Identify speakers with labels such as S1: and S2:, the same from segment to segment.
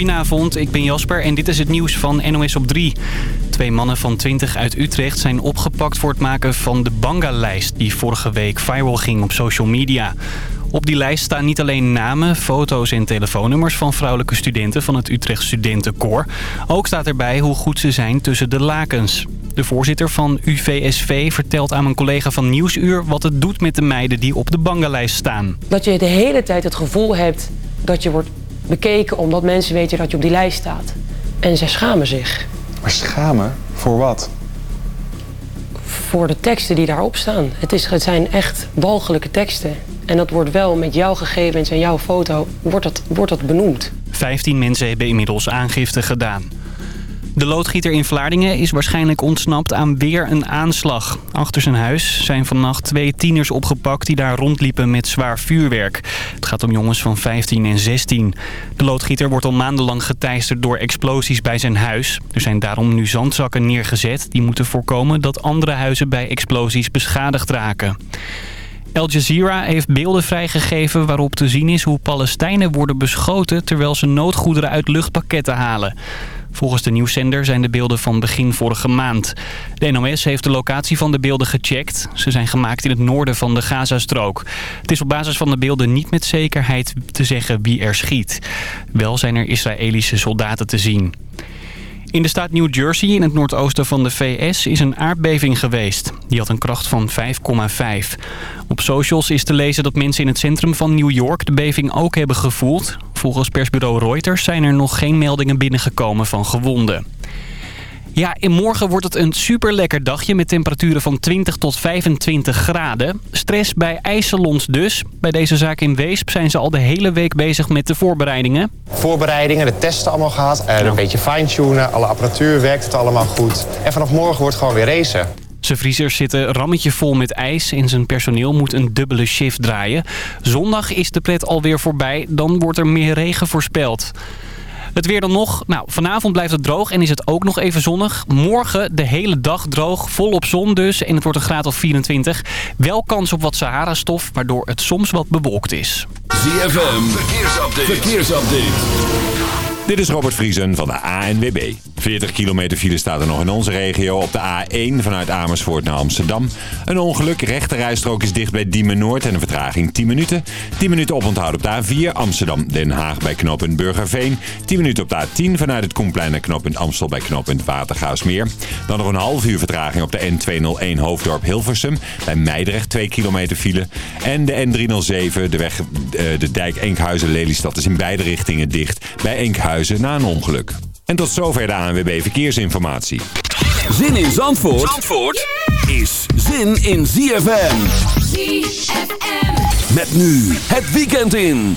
S1: Goedenavond, ik ben Jasper en dit is het nieuws van NOS op 3. Twee mannen van 20 uit Utrecht zijn opgepakt voor het maken van de Banga-lijst... die vorige week viral ging op social media. Op die lijst staan niet alleen namen, foto's en telefoonnummers van vrouwelijke studenten van het Utrecht Studentenkoor. Ook staat erbij hoe goed ze zijn tussen de lakens. De voorzitter van UVSV vertelt aan mijn collega van Nieuwsuur wat het doet met de meiden die op de bangenlijst staan.
S2: Dat je de hele tijd het gevoel hebt dat je wordt bekeken omdat mensen weten dat je op die lijst staat. En zij schamen zich.
S3: Maar schamen? Voor wat?
S2: Voor de teksten die daarop staan. Het, is, het zijn echt walgelijke teksten. En dat wordt wel met jouw gegevens en jouw foto wordt dat, wordt dat benoemd.
S1: Vijftien mensen hebben inmiddels aangifte gedaan. De loodgieter in Vlaardingen is waarschijnlijk ontsnapt aan weer een aanslag. Achter zijn huis zijn vannacht twee tieners opgepakt die daar rondliepen met zwaar vuurwerk. Het gaat om jongens van 15 en 16. De loodgieter wordt al maandenlang geteisterd door explosies bij zijn huis. Er zijn daarom nu zandzakken neergezet die moeten voorkomen dat andere huizen bij explosies beschadigd raken. Al Jazeera heeft beelden vrijgegeven waarop te zien is hoe Palestijnen worden beschoten terwijl ze noodgoederen uit luchtpakketten halen. Volgens de nieuwszender zijn de beelden van begin vorige maand. De NOS heeft de locatie van de beelden gecheckt. Ze zijn gemaakt in het noorden van de Gazastrook. Het is op basis van de beelden niet met zekerheid te zeggen wie er schiet. Wel zijn er Israëlische soldaten te zien. In de staat New Jersey, in het noordoosten van de VS, is een aardbeving geweest. Die had een kracht van 5,5. Op socials is te lezen dat mensen in het centrum van New York de beving ook hebben gevoeld. Volgens persbureau Reuters zijn er nog geen meldingen binnengekomen van gewonden. Ja, en morgen wordt het een super lekker dagje met temperaturen van 20 tot 25 graden. Stress bij ijssalons dus. Bij deze zaak in Weesp zijn ze al de hele week bezig met de voorbereidingen.
S4: Voorbereidingen, de testen allemaal gehad. En een beetje fine-tunen, alle apparatuur werkt het allemaal goed. En vanaf morgen wordt gewoon weer racen.
S1: Zijn vriezers zitten rammetje vol met ijs en zijn personeel moet een dubbele shift draaien. Zondag is de pret alweer voorbij, dan wordt er meer regen voorspeld. Het weer dan nog. Nou, vanavond blijft het droog en is het ook nog even zonnig. Morgen de hele dag droog, volop zon dus. En het wordt een graad of 24. Wel kans op wat Sahara-stof, waardoor het soms wat bewolkt is.
S5: ZFM, verkeersupdate. verkeersupdate.
S6: Dit is Robert Vriesen van de ANWB. 40 kilometer file staat er nog in onze regio op de A1 vanuit Amersfoort naar Amsterdam. Een ongeluk, rechterrijstrook is dicht bij Diemen Noord en een vertraging 10 minuten. 10 minuten oponthoud op de A4 Amsterdam-Den Haag bij knooppunt Burgerveen. 10 minuten op de A10 vanuit het Koenplein naar knooppunt Amstel bij knooppunt Watergaasmeer. Dan nog een half uur vertraging op de N201 Hoofddorp Hilversum. Bij Meidrecht 2 kilometer file. En de N307, de weg eh, de dijk Enkhuizen-Lelystad is in beide richtingen dicht bij Enkhuizen na een ongeluk. En tot zover de ANWB Verkeersinformatie.
S5: Zin in Zandvoort, Zandvoort is zin in ZFM. ZFM. Met nu het weekend in.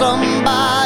S5: Somebody.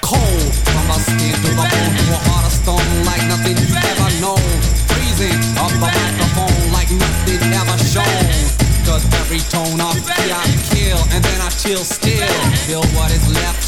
S7: Cold from my skin to my bone to a heart of stone like nothing you've ever known. Freezing up the microphone like nothing ever shown. Cause every tone of fear I kill and then I chill still. Feel what is left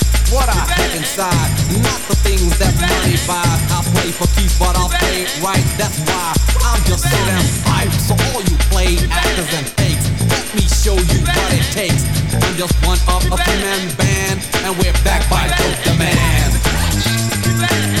S7: What I have inside, not the things that money buys. I play for keeps, but I'll play right. That's why I'm just so damn hype. So all you play actors and fakes, let me show you what it takes. I'm just one of a three-man band, and we're back by Dope Demand.
S8: Don't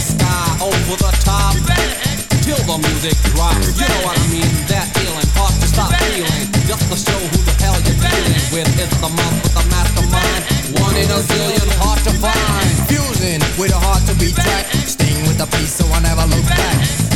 S7: Sky over the top. Till the music drops, you know what I mean? That feeling, hard to stop feeling. Just show who the hell you're. It's the the mastermind. One in a hard to find.
S8: Fusing with a heart to be tracked. Staying with the peace, so I never look back.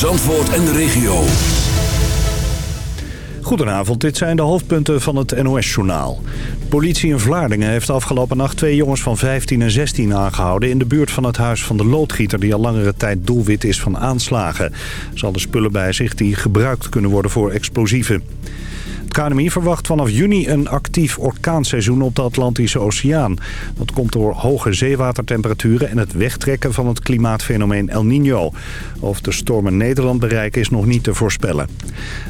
S5: Zandvoort en de regio.
S9: Goedenavond, dit zijn de hoofdpunten van het NOS-journaal. Politie in Vlaardingen heeft afgelopen nacht twee jongens van 15 en 16 aangehouden... in de buurt van het huis van de loodgieter die al langere tijd doelwit is van aanslagen. Ze hadden spullen bij zich die gebruikt kunnen worden voor explosieven. Het KNMI verwacht vanaf juni een actief orkaanseizoen op de Atlantische Oceaan. Dat komt door hoge zeewatertemperaturen en het wegtrekken van het klimaatfenomeen El Niño. Of de stormen Nederland bereiken is nog niet te voorspellen.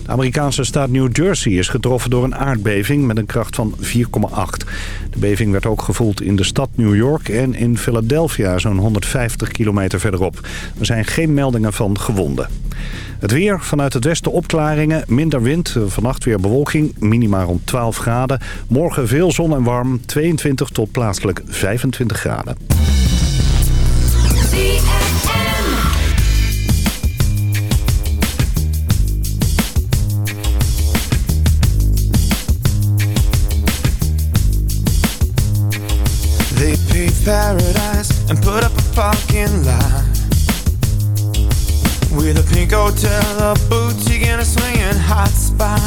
S9: De Amerikaanse staat New Jersey is getroffen door een aardbeving met een kracht van 4,8. De beving werd ook gevoeld in de stad New York en in Philadelphia zo'n 150 kilometer verderop. Er zijn geen meldingen van gewonden. Het weer, vanuit het westen opklaringen, minder wind, vannacht weer bewolking, minima rond 12 graden. Morgen veel zon en warm, 22 tot plaatselijk 25 graden.
S10: They paradise and put up a parking lot With a pink hotel, a boutique and a swinging hot spot.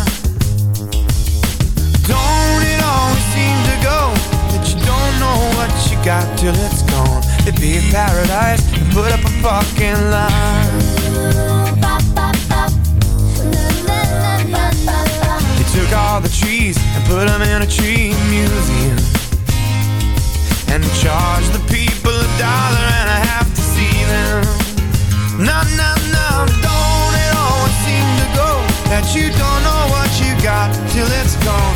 S10: Don't it always seem to go? That you don't know what you got till it's gone. They paved paradise and put up a parking lot. They took all the trees and put them in a tree museum. And charge the people a dollar and a No, no, no, don't it always seem to go that you don't know what you got till it's gone.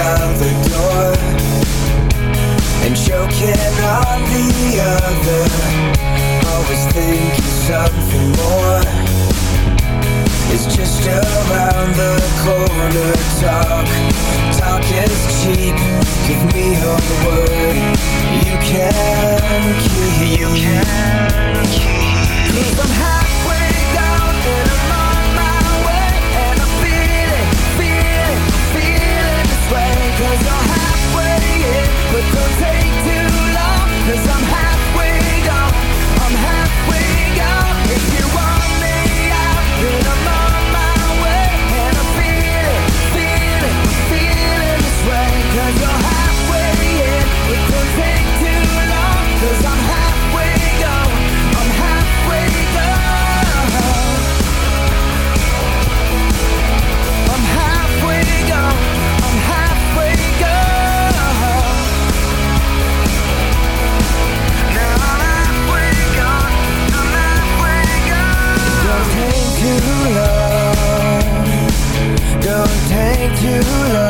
S11: out the door And choking on the other. Always thinking something more. It's just around the corner Talk, talk is cheap. Give me your word. You can keep. You can keep. Somehow But don't take too long, cause I'm happy. you. love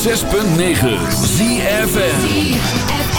S12: 106.9 ZFM.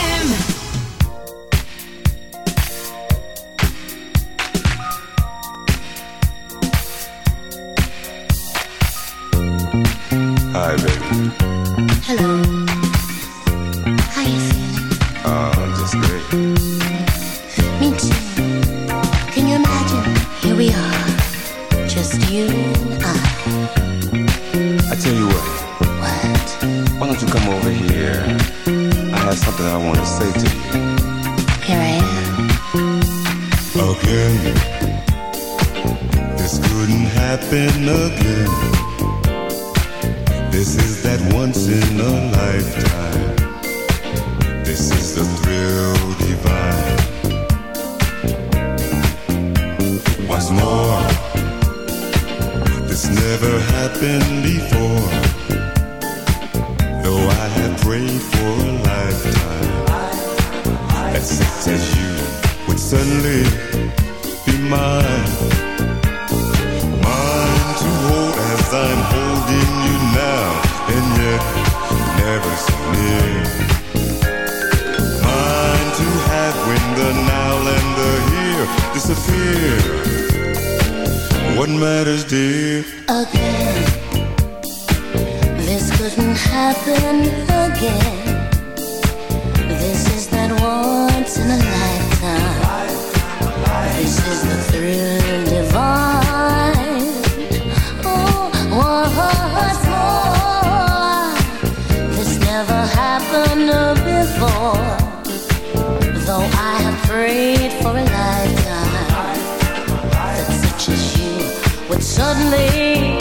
S13: Though I have
S14: prayed for a lifetime. That such as you would suddenly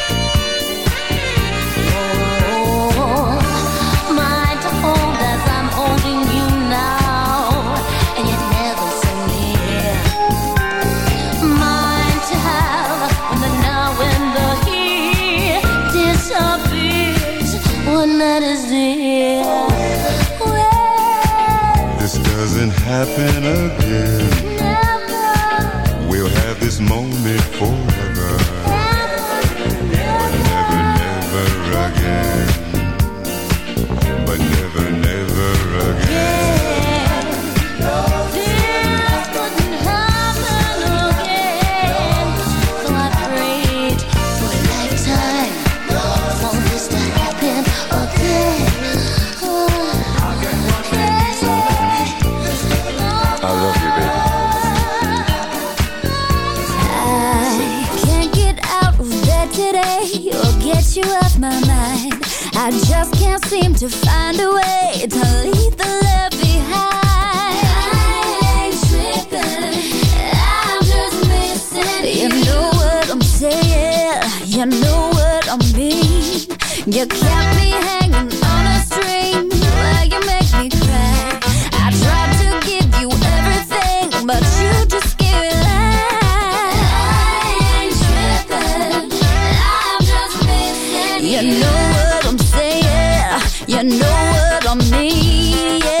S12: happen again.
S15: say will get you off my mind. I just can't seem to find a way to leave the love behind. I ain't tripping, I'm just missing you. You know what I'm saying, you know what I mean. You kept me hanging. know what I mean. Yeah.